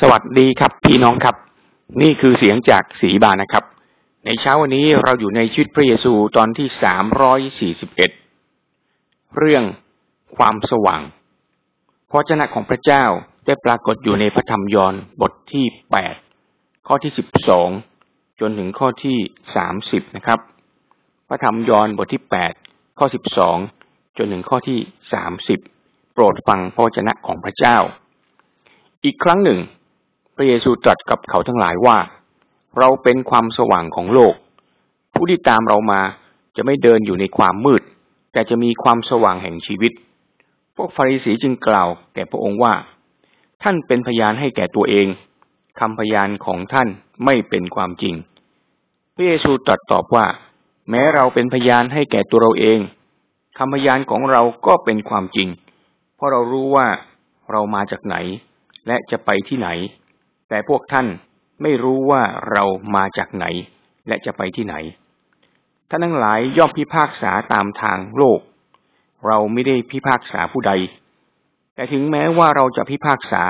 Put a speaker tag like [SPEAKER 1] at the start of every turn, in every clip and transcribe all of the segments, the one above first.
[SPEAKER 1] สวัสดีครับพี่น้องครับ นี่คือเสียงจากสีบานนะครับ ในเช้าวันนี้เราอยู่ในชีวิตพระเยซูตอนที่สามร้อยสี่สิบเอ็ดเรื่องความสว่างพระเจ้าของพระเจ้าได้ปรากฏอยู่ในพระธรรมยอห์นบทที่แปดข้อที่สิบสองจนถึงข้อที่สามสิบนะครับ พระธรรมยอห์นบทที่แปดข้อสิบสองจนถึงข้อที่สามสิบโปรดฟังพระเจ้าของพระเจ้า อีกครั้งหนึ่ง ระเยซูตรัสกับเขาทั้งหลายว่า เราเป็นความสว่างของโลก ผู้ที่ตามเรามาจะไม่เดินอยู่ในความมืด แต่จะมีความสว่างแห่งชีวิต พวกฟาริสีจึงกล่าวแก่พระองค์ว่า ท่านเป็นพยานให้แก่ตัวเองคำพยานของท่านไม่เป็นความจริง พระเยซูตรัสตอบว่า แม้เราเป็นพยานให้แก่ตัวเราเองคำพยานของเราก็เป็นความจริง เพราะเรารู้ว่าเรามาจากไหน และจะไปที่ไหน แต่พวกท่านไม่รู้ว่าเรามาจากไหน และจะไปที่ไหน ท่านทั้งหลายย่อมพิพากษาตามทางโลก เราไม่ได้พิพากษาผู้ใด แต่ถึงแม้ว่าเราจะพิพากษา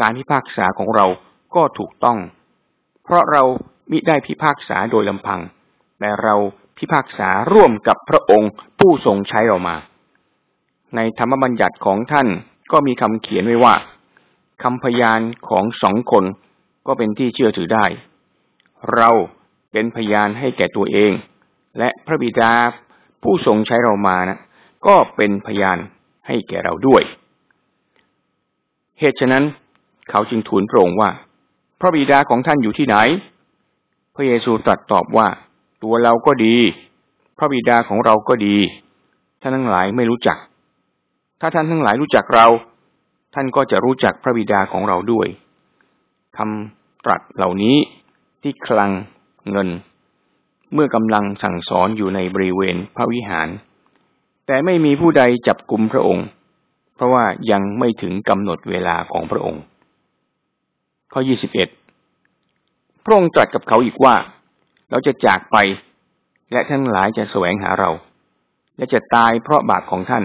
[SPEAKER 1] การพิพากษาของเราก็ถูกต้อง เพราะเรามิได้พิพากษาโดยลำพัง แต่เราพิพากษาร่วมกับพระองค์ผู้ทรงใช้เรามา ในธรรมบัญญัติของท่านก็มีคำเขียนไว้ว่า คำพยานของสองคนก็เป็นที่เชื่อถือได้ เราเป็นพยานให้แก่ตัวเอง และพระบิดาผู้ทรงใช้เรามานะก็เป็นพยานให้แก่เราด้วย เหตุฉะนั้นเขาจึงทูลพระองค์ว่า พระบิดาของท่านอยู่ที่ไหน พระเยซูตรัสตอบว่า ตัวเราก็ดี พระบิดาของเราก็ดี ท่านทั้งหลายไม่รู้จัก ถ้าท่านทั้งหลายรู้จักเรา ท่านก็จะรู้จักพระบิดาของเราด้วยคำตรัสเหล่านี้ที่คลังเงิน เมื่อกำลังสั่งสอนอยู่ในบริเวณพระวิหาร แต่ไม่มีผู้ใดจับกลุ่มพระองค์ เพราะว่ายังไม่ถึงกำหนดเวลาของพระองค์ ข้อยี่สิบเอ็ดพระองค์ตรัสกับเขาอีกว่า เราจะจากไป และทั้งหลายจะแสวงหาเรา และจะตายเพราะบาปของท่าน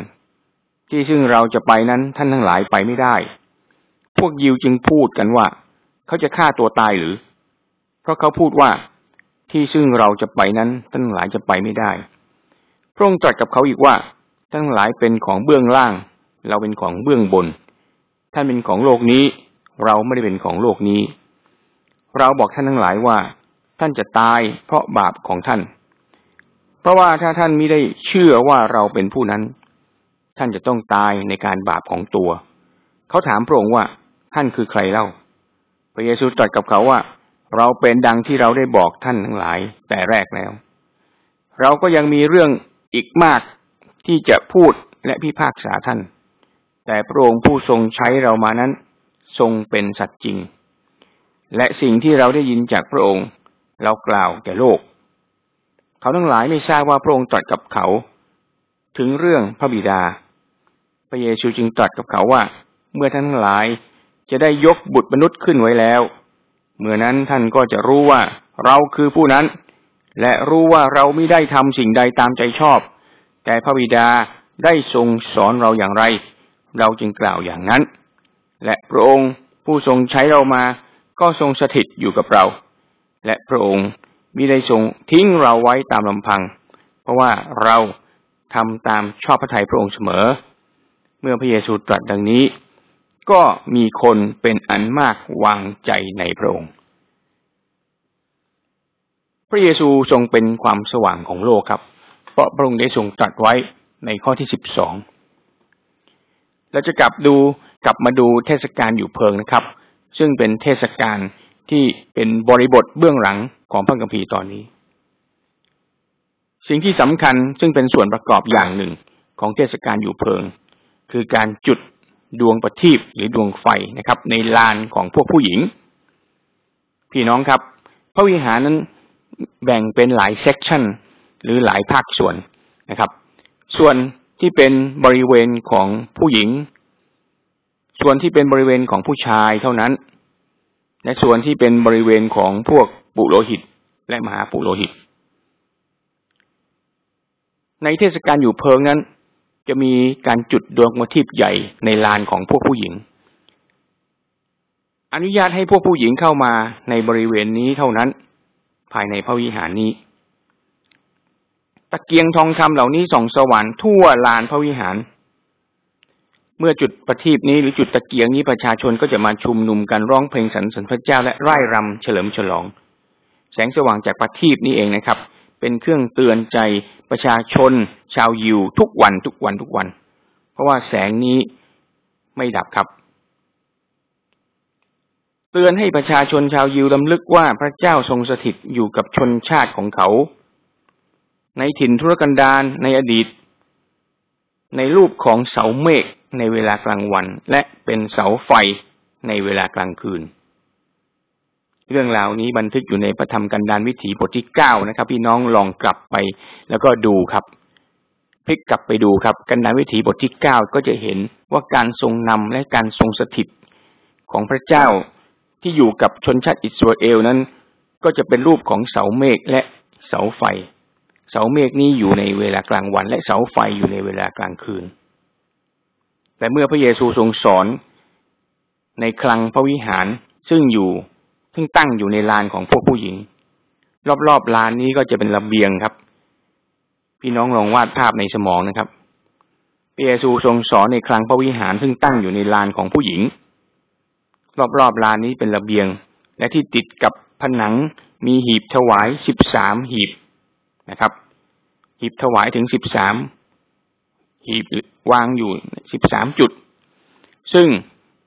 [SPEAKER 1] ที่ซึ่งเราจะไปนั้นท่านทั้งหลายไปไม่ได้ พวกยิวจึงพูดกันว่า เขาจะฆ่าตัวตายหรือ เพราะเขาพูดว่าที่ซึ่งเราจะไปนั้นท่านทั้งหลายจะไปไม่ได้ พระองค์ตรัสกับเขาอีกว่าทั้งหลายเป็นของเบื้องล่าง เราเป็นของเบื้องบน ท่านเป็นของโลกนี้ เราไม่ได้เป็นของโลกนี้ เราบอกท่านทั้งหลายว่า ท่านจะตายเพราะบาปของท่าน เพราะว่าถ้าท่านไม่ได้เชื่อว่าเราเป็นผู้นั้น ท่านจะต้องตายในการบาปของตัว เขาถามพระองค์ว่าท่านคือใครเล่า พระเยซูตรัสกับเขาว่า เราเป็นดังที่เราได้บอกท่านทั้งหลายแต่แรกแล้ว เราก็ยังมีเรื่องอีกมากที่จะพูดและพิพากษาท่าน แต่พระองค์ผู้ทรงใช้เรามานั้น ทรงเป็นสัตว์จริง และสิ่งที่เราได้ยินจากพระองค์ เรากล่าวแก่โลก เขาทั้งหลายไม่ทราบว่าพระองค์ตรัสกับเขา ถึงเรื่องพระบิดา พระเยซูจึงตรัสกับเขาว่า เมื่อท่านทั้งหลายจะได้ยกบุตรมนุษย์ขึ้นไว้แล้ว เมื่อนั้นท่านก็จะรู้ว่าเราคือผู้นั้น และรู้ว่าเราไม่ได้ทำสิ่งใดตามใจชอบ แต่พระบิดาได้ทรงสอนเราอย่างไร เราจึงกล่าวอย่างนั้น และพระองค์ผู้ทรงใช้เรามาก็ทรงสถิตอยู่กับเรา และพระองค์มิได้ทรงทิ้งเราไว้ตามลำพัง เพราะว่าเราทำตามชอบพระทัยพระองค์เสมอ เมื่อพระเยซูตรัสดังนี้ ก็มีคนเป็นอันมากวางใจในพระองค์พระเยซูทรงเป็นความสว่างของโลกครับ เพราะพระองค์ได้ทรงตรัสไว้ในข้อที่สิบสองเราจะกลับดูกลับมาดูเทศกาลอยู่เพิงนะครับ ซึ่งเป็นเทศกาลที่เป็นบริบทเบื้องหลังของพระคัมภีร์ตอนนี้ สิ่งที่สำคัญซึ่งเป็นส่วนประกอบอย่างหนึ่งของเทศกาลอยู่เพิง คือการจุดดวงประทีปหรือดวงไฟนะครับ ในลานของพวกผู้หญิง พี่น้องครับ พระวิหารนั้นแบ่งเป็นหลายเซกชันหรือหลายภาคส่วนนะครับ ส่วนที่เป็นบริเวณของผู้หญิง ส่วนที่เป็นบริเวณของผู้ชายเท่านั้น และส่วนที่เป็นบริเวณของพวกปุโรหิตและมหาปุโรหิต ในเทศกาลอยู่เพิงนั้น จะมีการจุดดวงประทีปใหญ่ในลานของพวกผู้หญิง อนุญาตให้พวกผู้หญิงเข้ามาในบริเวณนี้เท่านั้น ภายในพระวิหารนี้ ตะเกียงทองคำเหล่านี้ส่องสว่างทั่วลานพระวิหาร เมื่อจุดประทีปนี้หรือจุดตะเกียงนี้ประชาชนก็จะมาชุมนุมกันร้องเพลงสรรเสริญพระเจ้าและร่ายรำเฉลิมฉลอง แสงสว่างจากประทีปนี้เองนะครับ เป็นเครื่องเตือนใจ ประชาชน ชาวยิวทุกวันทุกวันทุกวัน เพราะว่าแสงนี้ไม่ดับครับ เตือนให้ประชาชนชาวยิวลำลึกว่าพระเจ้าทรงสถิตอยู่กับชนชาติของเขา ในถิ่นทุรกันดารในอดีต ในรูปของเสาเมฆในเวลากลางวัน และเป็นเสาไฟในเวลากลางคืน เรื่องราวนี้บันทึกอยู่ในพระธรรมกันดารวิถีบทที่เก้านะครับ พี่น้องลองกลับไป แล้วก็ดูครับพลิกกลับไปดูครับ กันดารวิถีบทที่เก้าก็จะเห็นว่าการทรงนำและการทรงสถิตของพระเจ้าที่อยู่กับชนชาติอิสราเอลนั้น ก็จะเป็นรูปของเสาเมฆและเสาไฟ เสาเมฆนี้อยู่ในเวลากลางวัน และเสาไฟอยู่ในเวลากลางคืน แต่เมื่อพระเยซูทรงสอนในคลังพระวิหารซึ่งอยู่ ซึ่งตั้งอยู่ในลานของพวกผู้หญิง รอบๆลานนี้ก็จะเป็นระเบียงครับ พี่น้องลองวาดภาพในสมองนะครับพระเยซูทรงสอนในคลังพระวิหารซึ่งตั้งอยู่ในลานของผู้หญิง รอบๆลานนี้เป็นระเบียง และที่ติดกับผนังมีหีบถวายสิบสามหีบนะครับ หีบถวายถึงสิบสามหีบวางอยู่สิบสามจุด ซึ่ง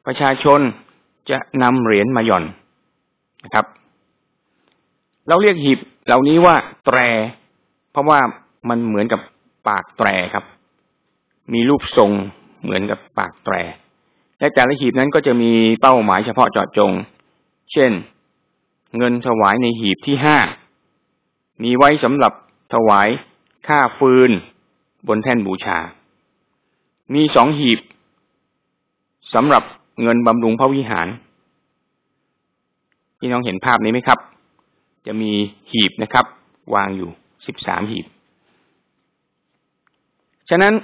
[SPEAKER 1] ประชาชนจะนำเหรียญมาหย่อน นะครับ เราเรียกหีบเหล่านี้ว่าแตร เพราะว่ามันเหมือนกับปากแตรครับ มีรูปทรงเหมือนกับปากแตร และแต่ละหีบนั้นก็จะมีเป้าหมายเฉพาะเจาะจง เช่น เงินถวายในหีบที่ห้ามีไว้สำหรับถวายค่าฟืนบนแท่นบูชา มีสองหีบสำหรับเงินบำรุงพระวิหาร พี่น้องเห็นภาพนี้ไหมครับ จะมีหีบนะครับ วางอยู่สิบสามหีบ ฉะนั้น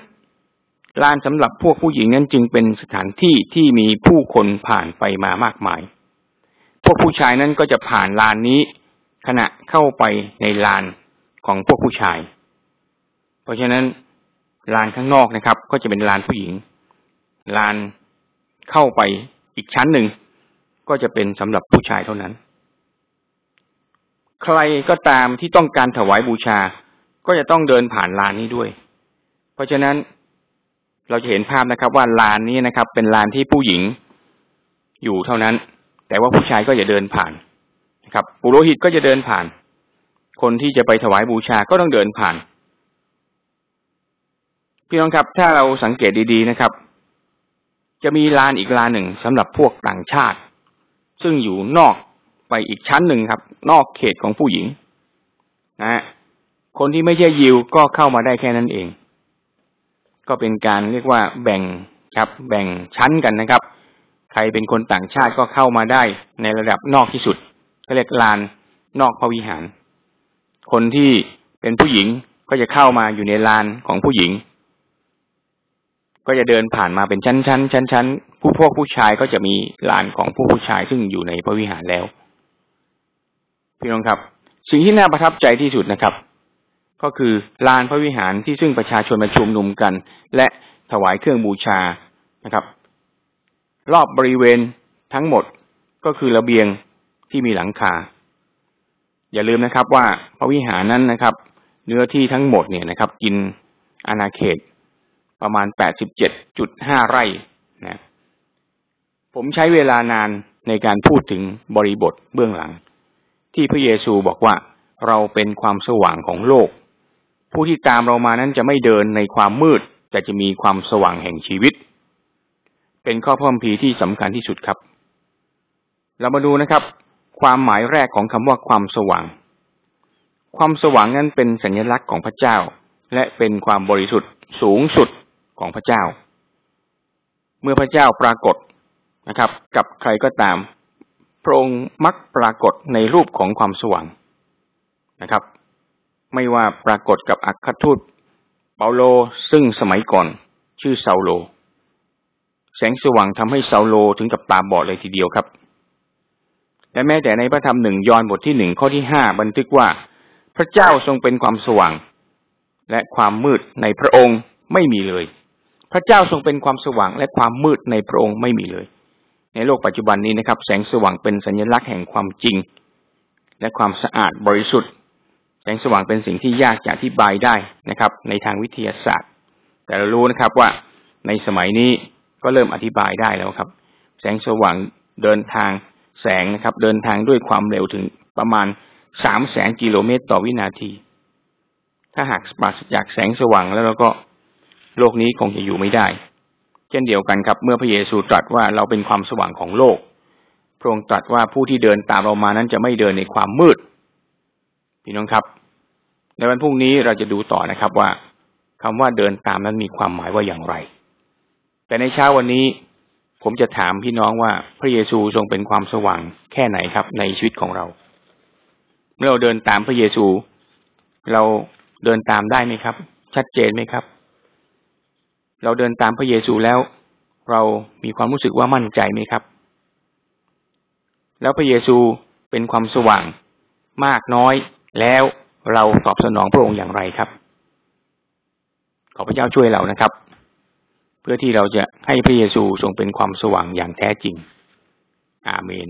[SPEAKER 1] ลานสำหรับพวกผู้หญิงนั้นจึงเป็นสถานที่ที่มีผู้คนผ่านไปมามากมาย พวกผู้ชายนั้นก็จะผ่านลานนี้ ขณะเข้าไปในลานของพวกผู้ชาย เพราะฉะนั้นลานข้างนอกนะครับ ก็จะเป็นลานผู้หญิง ลานเข้าไปอีกชั้นหนึ่ง ก็จะเป็นสำหรับผู้ชายเท่านั้น ใครก็ตามที่ต้องการถวายบูชา ก็จะต้องเดินผ่านลานนี้ด้วย เพราะฉะนั้นเราจะเห็นภาพนะครับ ว่าลานนี้นะครับ เป็นลานที่ผู้หญิงอยู่เท่านั้น แต่ว่าผู้ชายก็จะเดินผ่านนะครับ ปุโรหิตก็จะเดินผ่าน คนที่จะไปถวายบูชาก็ต้องเดินผ่าน พี่น้องครับถ้าเราสังเกตดีๆนะครับ จะมีลานอีกลานหนึ่งสำหรับพวกต่างชาติ ซึ่งอยู่นอกไปอีกชั้นหนึ่งครับ นอกเขตของผู้หญิงนะคนที่ไม่ใช่ยิวก็เข้ามาได้แค่นั้นเอง ก็เป็นการเรียกว่าแบ่งครับ แบ่งชั้นกันนะครับ ใครเป็นคนต่างชาติก็เข้ามาได้ในระดับนอกที่สุดก็เรียกลานนอกพระวิหาร คนที่เป็นผู้หญิงก็จะเข้ามาอยู่ในลานของผู้หญิง ก็จะเดินผ่านมาเป็นชั้นชั้นชั้นชั้นผู้พวกผู้ชายก็จะมีลานของผู้ผู้ชายซึ่งอยู่ในพระวิหารแล้ว พี่น้องครับ สิ่งที่น่าประทับใจที่สุดนะครับ ก็คือลานพระวิหารที่ซึ่งประชาชนมาชุมนุมกัน และถวายเครื่องบูชานะครับ รอบบริเวณทั้งหมดก็คือระเบียงที่มีหลังคา อย่าลืมนะครับว่าพระวิหารนั้นนะครับ เนื้อที่ทั้งหมดเนี่ยนะครับ กินอาณาเขต ประมาณแปดสิบเจ็ดจุดห้าไร่นะผมใช้เวลานานในการพูดถึงบริบทเบื้องหลัง ที่พระเยซูบอกว่าเราเป็นความสว่างของโลก ผู้ที่ตามเรามานั้นจะไม่เดินในความมืด แต่จะมีความสว่างแห่งชีวิต เป็นข้อพ่อมพีที่สำคัญที่สุดครับ เรามาดูนะครับ ความหมายแรกของคำว่าความสว่าง ความสว่างนั้นเป็นสัญลักษณ์ของพระเจ้า และเป็นความบริสุทธิ์สูงสุด ของพระเจ้า เมื่อพระเจ้าปรากฏนะครับ กับใครก็ตาม พระองค์มักปรากฏในรูปของความสว่างนะครับ ไม่ว่าปรากฏกับอัครทูตเปาโลซึ่งสมัยก่อนชื่อเซาโล แสงสว่างทำให้เซาโลถึงกับตาบอดเลยทีเดียวครับและแม้แต่ในพระธรรมหนึ่งยอห์นบทที่หนึ่งข้อที่ห้าบันทึกว่า พระเจ้าทรงเป็นความสว่าง และความมืดในพระองค์ไม่มีเลย ระเจ้าทรงเป็นความสว่างและความมืดในพระองค์ไม่มีเลย ในโลกปัจจุบันนี้นะครับ แสงสว่างเป็นสัญลักษณ์แห่งความจริง และความสะอาดบริสุทธิ์ แสงสว่างเป็นสิ่งที่ยากจะอธิบายได้นะครับ ในทางวิทยาศาสตร์ แต่เรารู้นะครับว่าในสมัยนี้ก็เริ่มอธิบายได้แล้วครับ แสงสว่างเดินทางแสงนะครับ เดินทางด้วยความเร็วถึงประมาณสามแสนกิโลเมตรต่อวินาที ถ้าหากปราศจากแสงสว่างแล้วเราก็ โลกนี้คงจะอยู่ไม่ได้ เช่นเดียวกันครับ เมื่อพระเยซูตรัสว่าเราเป็นความสว่างของโลก พระองค์ตรัสว่าผู้ที่เดินตามเรามานั้นจะไม่เดินในความมืด พี่น้องครับ ในวันพรุ่งนี้เราจะดูต่อนะครับว่าคำว่าเดินตามนั้นมีความหมายว่าอย่างไร แต่ในเช้าวันนี้ผมจะถามพี่น้องว่าพระเยซูทรงเป็นความสว่างแค่ไหนครับ ในชีวิตของเรา เมื่อเราเดินตามพระเยซู เราเดินตามได้ไหมครับ ชัดเจนไหมครับ เราเดินตามพระเยซูแล้ว เรามีความรู้สึกว่ามั่นใจไหมครับ แล้วพระเยซูเป็นความสว่างมากน้อยแล้วเราตอบสนองพระองค์อย่างไรครับ ขอพระเจ้าช่วยเรานะครับ เพื่อที่เราจะให้พระเยซูทรงเป็นความสว่างอย่างแท้จริง อาเมน